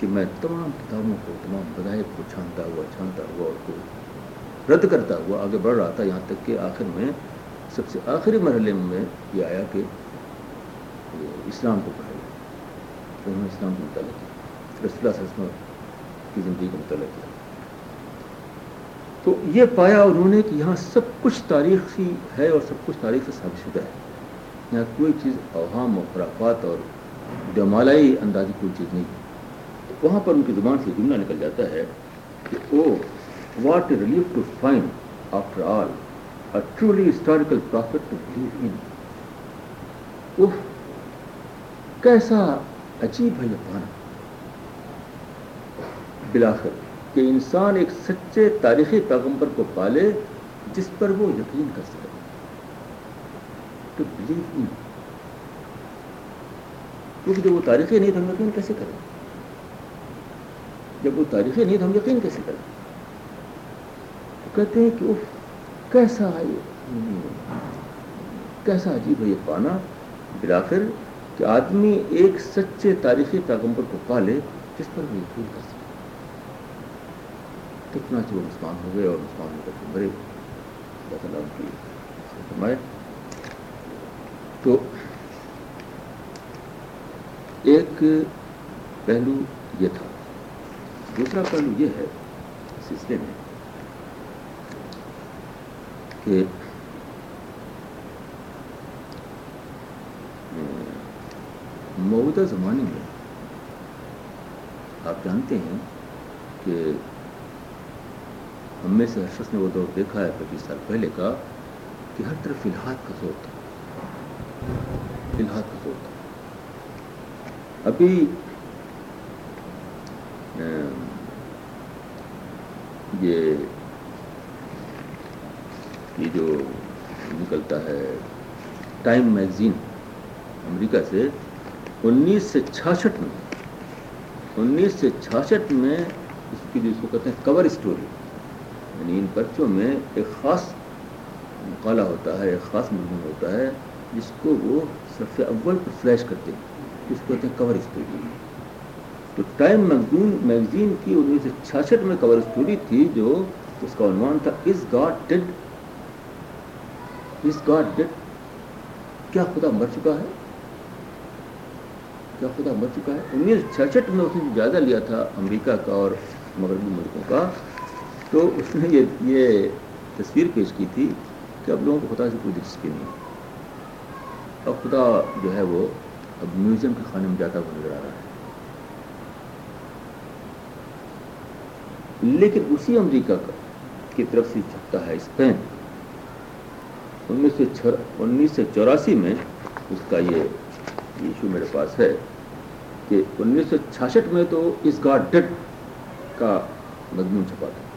کہ میں تمام کتابوں کو، تمام مذاہب کو چھانتا ہوا چھانتا ہوا اور کو رد کرتا ہوا آگے بڑھ رہا تھا۔ یہاں تک کہ آخر میں، سب سے آخری مرحلے میں یہ آیا کہ اسلام کو پڑھا تو انہوں نے اسلام کو مطالعہ کیا۔ رسول اللہ علیہ وسلم کی زندگی کو مطالعہ کیا تو یہ پایا انہوں نے کہ یہاں سب کچھ تاریخی ہے اور سب کچھ تاریخ سے ثابت شدہ ہے۔ یہاں کوئی چیز اوہام و خرافات اور جمالائی اندازی کوئی چیز نہیں تو وہاں پر ان کی زبان سے جملہ نکل جاتا ہے کہ او what relief to find after all a truly historical prophet to believe in. اف کیسا عجیب ہے یہ پانا۔ بلاخر کہ انسان ایک سچے تاریخی پیغمبر کو پالے جس پر وہ یقین کر سکے۔ ٹو بلیو ان کیونکہ جب وہ تاریخی نہیں تو ہم یقین کیسے کریں؟ جب وہ تاریخی نہیں تو ہم یقین کیسے کریں؟ کہتے ہیں کہ اف کیسا ہے کیسا عجیب ہے یہ پانا بلاخر کہ آدمی ایک سچے تاریخی پیغمبر کو پالے جس پر وہ یقین کر سکے۔ کتنا چاہیے وہ مسلمان ہو گئے اور مسلمان ہو کر کے بڑے اللہ کی فرمائے تو ایک پہلو یہ تھا دوسرا پہلو یہ ہے سلسلے میں کہ موجودہ زمانے میں آپ جانتے ہیں کہ ہم میں سے ہر شخص نے وہ دور دیکھا ہے پچیس سال پہلے کا کہ ہر طرف الحاد کا زور تھا۔ الحاد کا زور تھا۔ ابھی یہ یہ جو نکلتا ہے ٹائم میگزین امریکہ سے انیس سے چھیاسٹھ میں، انیس سے چھیاسٹھ میں اس کی جو اس کو کہتے ہیں کور اسٹوری یعنی ان پرچوں میں ایک خاص مقالہ ہوتا ہے، ایک خاص مضمون ہوتا ہے، جس کو وہ صف اول پر فلیش کرتے ہیں، جس کو کہتے ہیں کور اسٹوری تو ٹائم میگزین میگزین کی انیس سو چھیاسٹھ میں کور اسٹوری تھی جو اس کا عنوان تھا is God dead is God dead کیا خدا مر چکا ہے؟ کیا خدا مر چکا ہے؟ انیس سو چھیاسٹھ میں اس نے جائزہ لیا تھا امریکہ کا اور مغربی ملکوں کا تو اس نے یہ یہ تصویر پیش کی تھی کہ اب لوگوں کو خدا سے کوئی دلچسپی نہیں اب خدا جو ہے وہ اب میوزیم کے خانے میں جاتا ہوا نظر آ رہا ہے۔ لیکن اسی امریکہ کا کی طرف سے چھپتا ہے اسپین انیس سو انیس سو چوراسی میں اس کا یہ ایشو میرے پاس ہے کہ انیس سو چھیاسٹھ میں تو اس گاڈ ڈیٹ کا مضمون چھپا تھا۔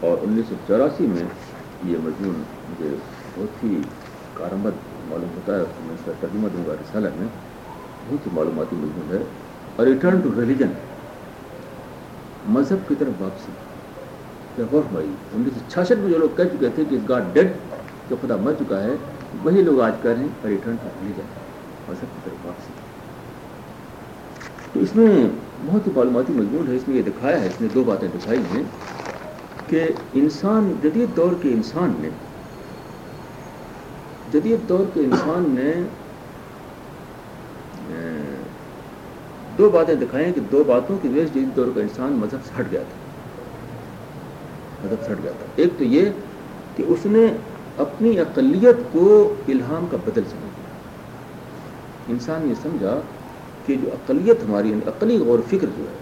اور انیس سو چوراسی میں یہ مضمون مجھے بہت ہی کارآمد معلوم ہوتا ہے، میں اس کا ترجمہ دوں گا رسالہ میں۔ بہت ہی معلوماتی مضمون ہے۔ اور ریٹرن ٹو ریلیجن مذہب کی طرف واپسی۔ بھائی انیس سو چھیاسٹھ میں جو لوگ کہہ چکے تھے کہ اس گاڈ ڈیڈ جو خدا مر چکا ہے، وہی لوگ آج کر رہے ہیں۔ ریٹرن ٹو ریلیجن مذہب کی طرف واپسی۔ تو اس میں بہت ہی معلوماتی مضمون ہے۔ اس میں یہ دکھایا ہے، اس نے دو باتیں دکھائی ہیں۔ کہ انسان، جدید دور کے انسان نے، جدید دور کے انسان نے دو باتیں دکھائیں کہ دو باتوں کی وجہ سے جدید دور کا انسان مذہب سے ہٹ گیا تھا۔ مذہب سے ہٹ گیا تھا۔ ایک تو یہ کہ اس نے اپنی اقلیت کو الہام کا بدل سمجھا۔ انسان یہ سمجھا کہ جو اقلیت ہماری عقلی غور فکر جو ہے،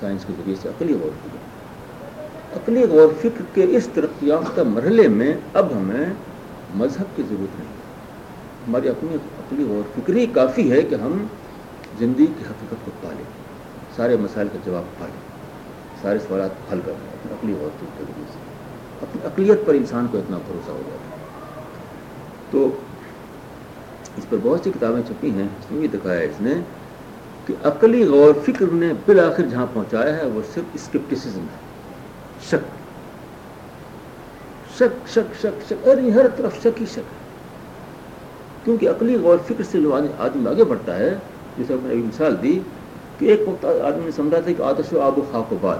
سائنس کے ذریعے سے عقلی غور فکر۔ عقلی غور فکر کے اس ترقی یافتہ مرحلے میں اب ہمیں مذہب کی ضرورت نہیں ہماری اپنی عقلی غور فکری کافی ہے کہ ہم زندگی کی حقیقت کو پالیں، سارے مسائل کا جواب پالیں، سارے سوالات حل کر رہے ہیں عقلی غور فکر کے ذریعے سے۔ اپنی اقلیت پر انسان کو اتنا بھروسہ ہو جاتا ہے۔ تو اس پر بہت سی کتابیں چھپی ہیں، اس میں بھی دکھایا ہے اس نے کہ عقلی غور فکر نے بالآخر جہاں پہنچایا ہے وہ صرف اسکپٹسزم ہے۔ شک شک شک شک شک۔ ارے، ہر طرف شک ہی شک۔ کیونکہ عقلی غور فکر سے جو آدمی آگے بڑھتا ہے۔ جیسے میں ایک مثال دی کہ ایک وقت آدمی نے سمجھا تھا کہ آتش و آب و خاک و باد۔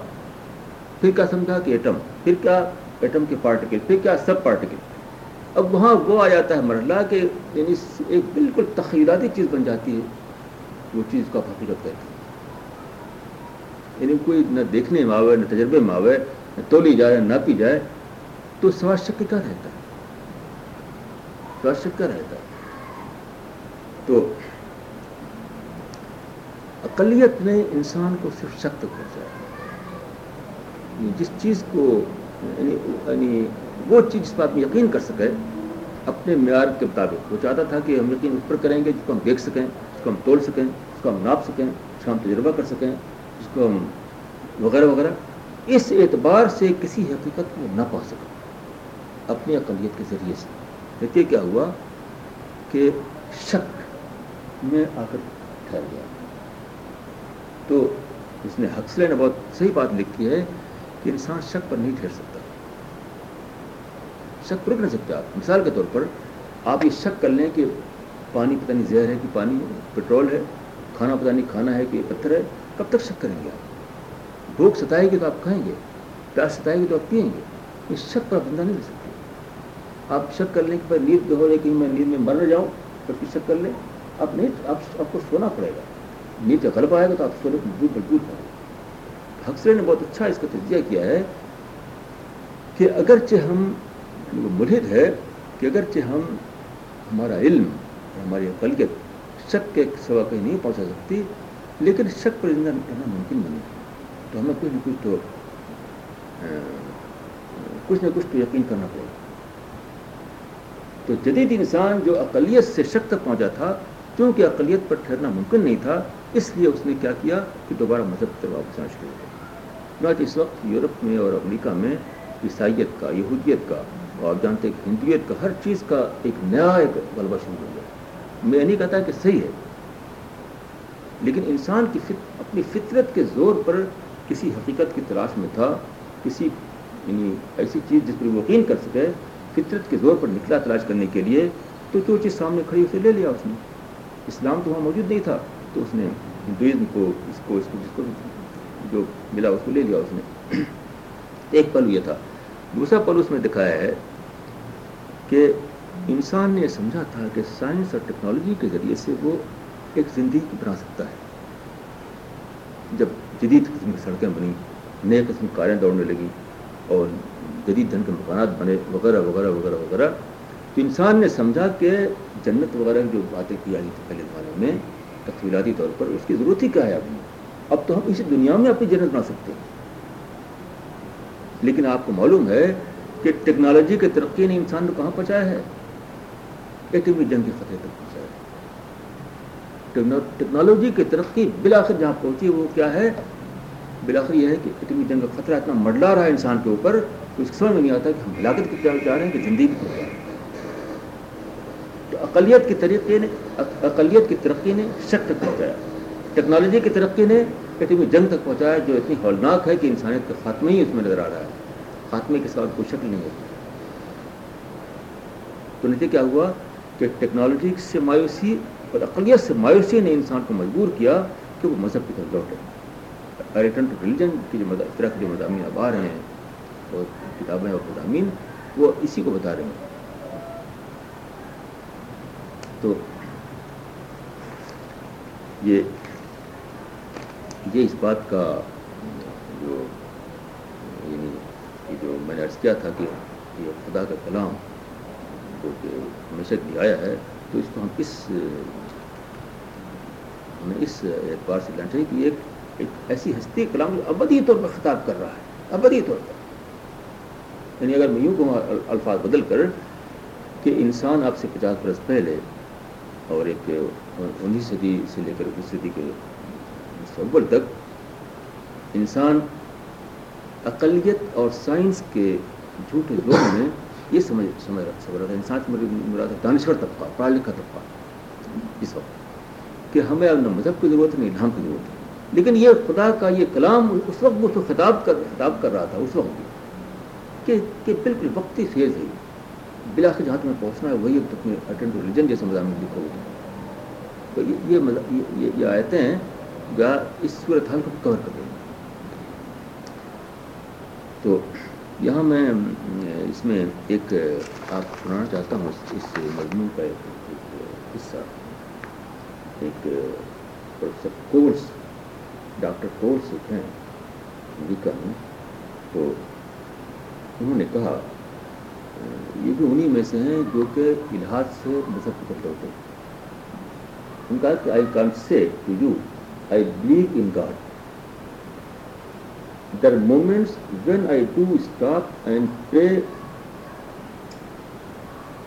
پھر کیا سمجھا کہ ایٹم؟ پھر کیا ایٹم کے پارٹیکل؟ پھر کیا سب پارٹیکل؟ اب وہاں وہ آ جاتا ہے مرحلہ کہ یعنی ایک بالکل تخیلاتی چیز بن جاتی ہے۔ وہ چیز کو حقیقت کہتے ہیں یعنی کوئی نہ دیکھنے میں آوے، نہ تجربے میں آوے۔ نہ تولی جائے نہ پی جائے، تو سوا شک کا رہتا ہے؟ سوا شک کا رہتا ہے؟ تو اقلیت نے انسان کو صرف شک تک پہنچایا۔ یعنی جس چیز کو یعنی یعنی وہ چیز جس پر آدمی یقین کر سکے، اپنے معیار کے مطابق۔ وہ چاہتا تھا کہ ہم یقین اس پر کریں گے، جس کو ہم دیکھ سکیں، جس کو ہم تول سکیں، جس کو ہم ناپ سکیں، جس کو ہم تجربہ کر سکیں، جس کو ہم وغیرہ وغیرہ۔ اس اعتبار سے کسی حقیقت کو نہ پا سکیں اپنی اقلیت کے ذریعے سے۔ دیکھیے کیا ہوا کہ شک میں آ کر ٹھہر گیا۔ تو اس نے حقصلے نے بہت صحیح بات لکھی ہے کہ انسان شک پر نہیں ٹھہر سکتا۔ شک رک نہیں سکتے آپ مثال کے طور پر آپ یہ شک کر لیں کہ پانی پتہ نہیں زہر ہے کہ پانی پٹرول ہے، کھانا پتہ نہیں کھانا ہے کہ پتھر ہے، کب تک شک کریں گے آپ؟ بھوک ستائے گی تو آپ کھائیں گے، پیاس ستائے گی تو آپ پئیں گے۔ اس شک پر آپ زندہ نہیں رہ سکتے۔ آپ شک کر لیں کہ نیند ہو رہی کہ میں نیند میں مر نہ جاؤں، تو پھر شک کر لیں۔ آپ نہیں، آپ آپ کو سونا پڑے گا۔ نیند کا غلط آئے گا تو آپ سونے کو مجبور مجبور کریں گے۔ حقصے نے بہت اچھا اس کا تجزیہ کیا ہے کہ اگرچہ ہم ملحد ہے کہ اگرچہ ہم، ہمارا علم ہماری اقلیت شک کے سوا کہیں نہیں پہنچا سکتی، لیکن شک پر زندہ کرنا ممکن نہیں تو ہمیں کچھ نہ کچھ تو کچھ نہ کچھ تو یقین کرنا پڑے تو جدید انسان جو اقلیت سے شک تک پہنچا تھا کیونکہ اقلیت پر ٹھہرنا ممکن نہیں تھا اس لیے اس نے کیا کیا کہ دوبارہ مذہب پر واپس آنا شروع ہو گیا اس وقت یورپ میں اور امریکہ میں عیسائیت کا یہودیت کا اور آپ جانتے ہیں کہ ہندویت کا ہر چیز کا ایک نیا ایک غلبہ شروع ہو گیا میں نہیں کہتا کہ صحیح ہے لیکن انسان کی فت اپنی فطرت کے زور پر کسی حقیقت کی تلاش میں تھا، کسی یعنی ایسی چیز جس پر یقین کر سکے، فطرت کے زور پر نکلا تلاش کرنے کے لیے، تو جو چیز سامنے کھڑی اسے لے لیا اس نے۔ اسلام تو وہاں موجود نہیں تھا، تو اس نے ہندوازم کو، اس کو اس کو، جس کو جو ملا اس کو لے لیا اس نے۔ ایک پل یہ تھا۔ دوسرا پل اس میں دکھایا ہے کہ انسان نے سمجھا تھا کہ سائنس اور ٹیکنالوجی کے ذریعے سے وہ ایک زندگی بنا سکتا ہے۔ جب جدید قسم کی سڑکیں بنی نئے قسم کی کاریں دوڑنے لگی اور جدید ڈھنگ کے مکانات بنے، وغیرہ وغیرہ وغیرہ وغیرہ۔ تو انسان نے سمجھا کہ جنت وغیرہ کی جو باتیں کی جاتی تھی پہلے زمانے میں، تفصیلاتی طور پر، اس کی ضرورت ہی کیا ہے ابھی اب تو ہم اسی دنیا میں اپنی جنت بنا سکتے ہیں۔ لیکن آپ کو معلوم ہے کہ ٹیکنالوجی کے ترقی نے انسان کو کہاں پہنچایا ہے؟ ایٹمی جنگ کے خطرے تک پہنچایا ہے۔ ٹیکنالوجی کی ترقی بلاخر جہاں پہنچی وہ کیا ہے؟ بلاخر یہ ہے کہ ایٹمی جنگ کا خطرہ اتنا مڈلا رہا ہے انسان کے اوپر، تو اس کو سمجھ میں نہیں آتا کہ ہم ہلاکت کی طرف جا رہے ہیں کہ زندگی کی طرف جا رہے ہیں۔ تو اقلیت کی طریقے نے، اقلیت کی ترقی نے شک تک پہنچایا۔ ٹیکنالوجی کی ترقی نے ایٹمی جنگ تک پہنچایا جو اتنی ہولناک ہے کہ انسانیت کا خاتمہ ہی اس میں نظر آ رہا ہے۔ خاتمے کے ساتھ کوئی شکل نہیں ہوتی تو نیچے کیا ہوا کہ ٹیکنالوجی سے مایوسی اور اقلیت سے مایوسی نے انسان کو مجبور کیا کہ وہ مذہب کی طرف لوٹے ریٹرن ٹو ریلیجن کی جو اس طرح کے جو مضامین اب آ رہے ہیں اور کتابیں اور مضامین وہ اسی کو بتا رہے ہیں تو یہ یہ اس بات کا جو یعنی جو میں نے عرض کیا تھا کہ یہ خدا کا کلام جو کہ ہمیشہ بھی آیا ہے تو اس کو ہم اس ہمیں اس اعتبار سے لینا چاہیے کہ ایک ایک ایسی ہستی کلام جو ابدی طور پر خطاب کر رہا ہے، ابدی طور پر۔ یعنی اگر میں یوں کہوں، الفاظ بدل کر کہ انسان آپ سے پچاس برس پہلے اور ایک انیس صدی سے لے کر اکیس صدی کے مستقبل تک انسان اقلیت اور سائنس کے جھوٹے زور میں یہ سمجھ سمجھ رہا سمجھ رہا تھا انسان سے مراد دانشور طبقہ، پڑھا لکھا طبقہ۔ اس وقت کہ ہمیں اب نہ مذہب کی ضرورت نہیں نام کی ضرورت ہے۔ لیکن یہ خدا کا یہ کلام اس وقت وہ تو خطاب کر خطاب کر رہا تھا اس وقت بھی، کہ کہ بالکل وقتی فیض ہے۔ بلاخر جہاں تمہیں پہنچنا ہے، وہی اب تمہیں اٹینڈ ریلیجن جیسے مضامین لکھو گے تو یہ یہ آیتیں ہیں جو اس صورت حال کو کور کر دیں تو یہاں میں اس میں ایک، آپ سنانا چاہتا ہوں، اس مضمون کا ایک حصہ، ایک، پروفیسر کورس ڈاکٹر کورس ایک ہیں امریکہ میں، تو انہوں نے کہا، یہ بھی انہی میں سے ہیں جو کہ الحاظ سے مذہب کرتے ہوتے ہیں۔ ان کہا کہ I can't say to you I believe in God the moments when I do stop and pray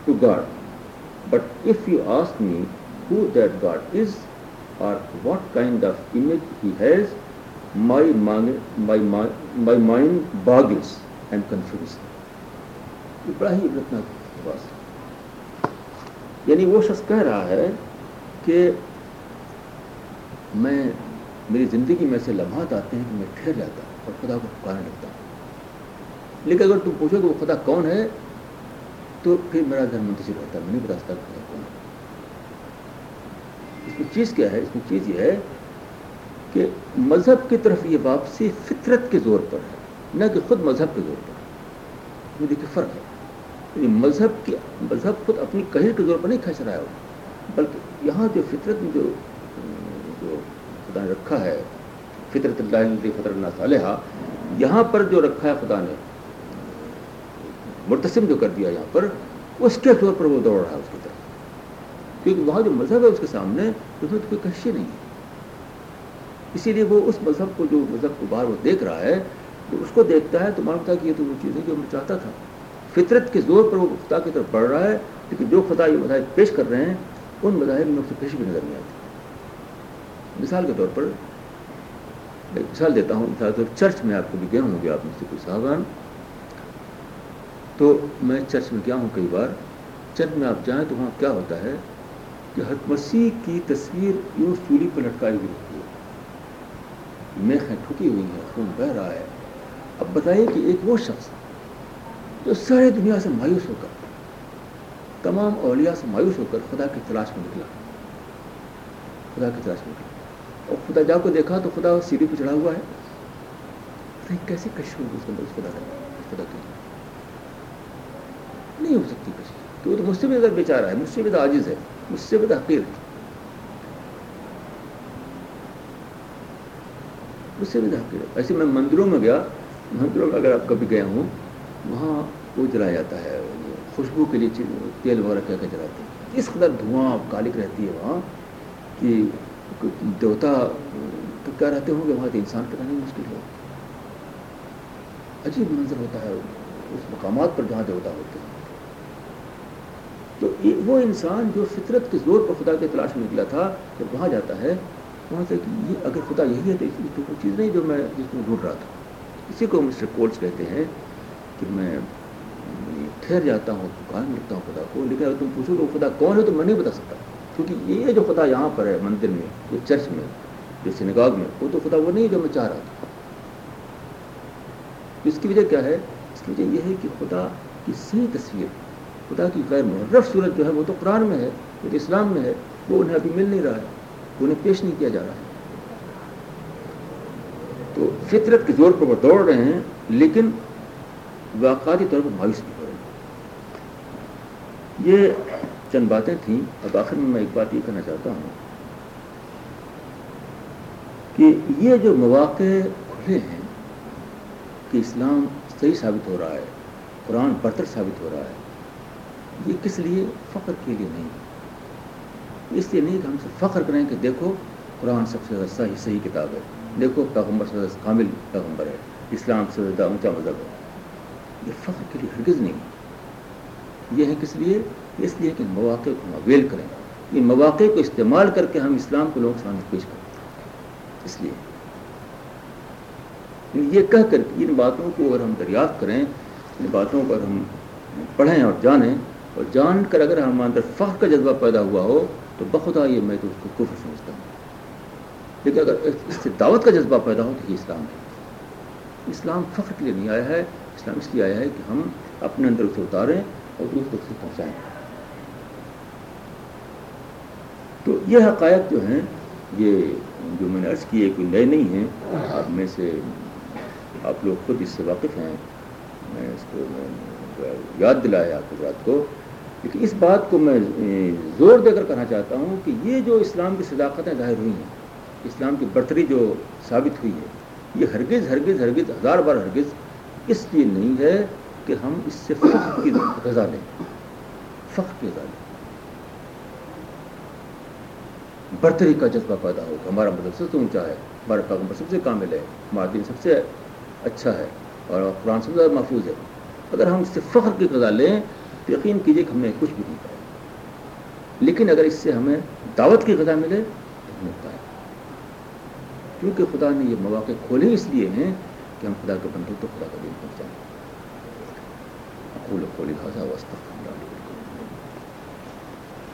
to God but if you ask me who that God is or what kind of image he has my my mind boggles and confuse یہ بڑا ہی عبرتناک بات یعنی وہ شخص کہہ رہا ہے کہ میں میری زندگی میں ایسے لمحات آتے ہیں کہ میں ٹھہر جاتا ہوں اور خدا کو پکارنے لگتا ہوں۔ لیکن اگر تم پوچھو کہ وہ خدا کون ہے، تو پھر میرا گھر منتظر ہوتا ہے، میں نہیں بتا سکتا خدا اس میں چیز کیا ہے؟ اس میں چیز یہ ہے کہ مذہب کی طرف یہ واپسی فطرت کے زور پر ہے، نہ کہ خود مذہب کے زور پر یہ دیکھیے فرق ہے۔ یعنی مذہب کی، مذہب خود اپنی کہر کے زور پر نہیں کھنچ رہا ہے وہ بلکہ یہاں جو فطرت میں جو جو خدا نے رکھا ہے، فطرت اللہ فطر اللہ صالحہ یہاں پر جو رکھا ہے خدا نے مرتسم جو کر دیا یہاں پر اس کے طور پر وہ دوڑ رہا ہے، اس کی طرف۔ کیونکہ وہاں جو مذہب ہے اس کے سامنے، اس میں تو کوئی کشی نہیں ہے۔ اسی لیے وہ اس مذہب کو، جو مذہب کو باہر وہ دیکھ رہا ہے تو اس کو دیکھتا ہے تو مانتا ہے کہ یہ تو وہ چیز ہے جو میں چاہتا تھا۔ فطرت کے زور پر وہ خدا کی طرف بڑھ رہا ہے، لیکن جو خدا یہ مذاہب پیش کر رہے ہیں، ان مذاہب میں اسے پیش بھی نظر نہیں آتی۔ مثال کے طور پر مثال دیتا ہوں، مثال طور چرچ میں آپ کو بھی گیا ہوں گے، آپ مجھ سے کوئی صاحبان۔ تو میں چرچ میں گیا ہوں کئی بار، چرچ میں آپ جائیں تو وہاں کیا ہوتا ہے؟ کہ حضرت مسیح کی تصویر یوں چوری پہ لٹکائی ہوئی ہوتی ہے۔ میخیں ٹھکی ہوئی ہیں، خون بہ رہا ہے۔ اب بتائیے کہ ایک وہ شخص جو ساری دنیا سے مایوس ہو کر، تمام اولیاء سے مایوس ہو کر خدا کی تلاش میں نکلا۔ خدا کی تلاش میں نکلا۔ اور خدا جا کو دیکھا تو خدا سیڑھی پہ چڑھا ہوا ہے۔ کیسی کشش ہوگی اس کے اندر، اس خدا کا خدا کی نہیں ہو سکتی کشش۔ کہ وہ تو مجھ سے بھی اگر بیچارہ ہے، مجھ سے بھی تو عاجز ہے۔ مجھ سے بھی تو ہے مجھ سے بھی تو ہے ایسے میں مندروں میں گیا مطلب اگر آپ کبھی گئے ہوں، وہاں وہ جلایا جاتا ہے، خوشبو کے لیے تیل وغیرہ کیا کیا جلاتے ہیں۔ اس قدر دھواں کالک رہتی ہے وہاں کہ دیوتا تو کیا رہتے ہوں گے؟ وہاں تو انسان کا رہنا مشکل ہو عجیب منظر ہوتا ہے، اس مقامات پر جہاں دیوتا ہوتے ہیں۔ تو وہ انسان جو فطرت کے زور پر خدا کے تلاش میں نکلا تھا، جب وہاں جاتا ہے، وہاں سے کہ یہ اگر خدا یہی ہے تو کوئی چیز نہیں جو میں جس میں ڈھونڈ رہا تھا۔ اسی کو مسٹر کورٹس کہتے ہیں کہ میں ٹھہر جاتا ہوں پکار لگتا ہوں خدا کو، لیکن اگر تم پوچھو کہ خدا کون ہے تو میں نہیں بتا سکتا۔ کیونکہ یہ جو خدا یہاں پر ہے، مندر میں جو چرچ میں جو سنگاگ میں، وہ تو خدا وہ نہیں جو میں چاہ رہا تھا۔ اس کی وجہ کیا ہے؟ اس کی وجہ یہ ہے کہ خدا کی صحیح تصویر خدا کی غیر معرف صورت جو ہے وہ تو قرآن میں ہے، وہ تو اسلام میں ہے، وہ انہیں ابھی مل نہیں رہا ہے، وہ انہیں پیش نہیں کیا جا رہا ہے۔ تو فطرت کے زور پر وہ دوڑ رہے ہیں، لیکن واقعاتی طور پر مایوس بھی ہو رہے ہیں یہ چند باتیں تھیں۔ اب آخر میں میں ایک بات یہ کہنا چاہتا ہوں کہ یہ جو مواقع کھلے ہیں کہ اسلام صحیح ثابت ہو رہا ہے، قرآن برتر ثابت ہو رہا ہے یہ کس لیے فخر کے لیے نہیں؟ اس لیے نہیں کہ ہم سے فخر کریں کہ دیکھو قرآن سب سے زیادہ صحیح صحیح کتاب ہے۔ دیکھو پیغمبر سے زیادہ کامل پیغمبر ہے۔ اسلام سے زیادہ اونچا مذہب ہے۔ یہ فخر کے لیے ہرگز نہیں۔ یہ ہے کس لیے؟ اس لیے کہ مواقع کو ہم اویل کریں۔ ان مواقع کو استعمال کر کے ہم اسلام کو لوگوں کے سامنے پیش کریں۔ اس لیے۔ یعنی یہ کہہ کر ان باتوں کو اگر ہم دریافت کریں، ان باتوں کو اگر ہم پڑھیں اور جانیں اور جان کر اگر ہم اندر فخر کا جذبہ پیدا ہوا ہو، تو بخدا یہ میں تو اس کو کفر سمجھتا ہوں۔ لیکن اگر اس سے دعوت کا جذبہ پیدا ہو، تو یہ اسلام ہے۔ اسلام فخر کے لیے نہیں آیا ہے، اسلام اس لیے آیا ہے کہ ہم اپنے اندر اسے اتاریں اور دوسروں سے پہنچائیں۔ تو یہ حقائق جو ہیں، یہ جو میں نے عرض کیے، کوئی نئے نہیں ہیں۔ آپ میں سے آپ لوگ خود اس سے واقف ہیں۔ میں اس کو یاد دلایا آپ حضرات کو۔ لیکن اس بات کو میں زور دے کر کہنا چاہتا ہوں کہ یہ جو اسلام کی صداقتیں ظاہر ہوئی ہیں، اسلام کی برتری جو ثابت ہوئی ہے، یہ ہرگز ہرگز ہرگز، ہزار بار ہرگز اس لیے نہیں ہے کہ ہم اس سے فخر کی غذا لیں۔ فخر کی غذا لیں۔ برتری کا جذبہ پیدا ہو ہمارا مطلب سب سے اونچا ہے ہمارا پیغمبر سب سے کامل ہے، ہمارا دین سب سے اچھا ہے اور قرآن سب سے زیادہ محفوظ ہے۔ اگر ہم اس سے فخر کی غذا لیں یقین کیجیے کہ ہمیں کچھ بھی نہیں پائے لیکن اگر اس سے ہمیں دعوت کی غذا ملے تو ہمیں پائے کیونکہ خدا نے یہ مواقع کھولے اس لیے ہیں کہ ہم خدا کے بندے تو خدا کا دین پہنچائیں۔ اقول کھولی خاصا وسط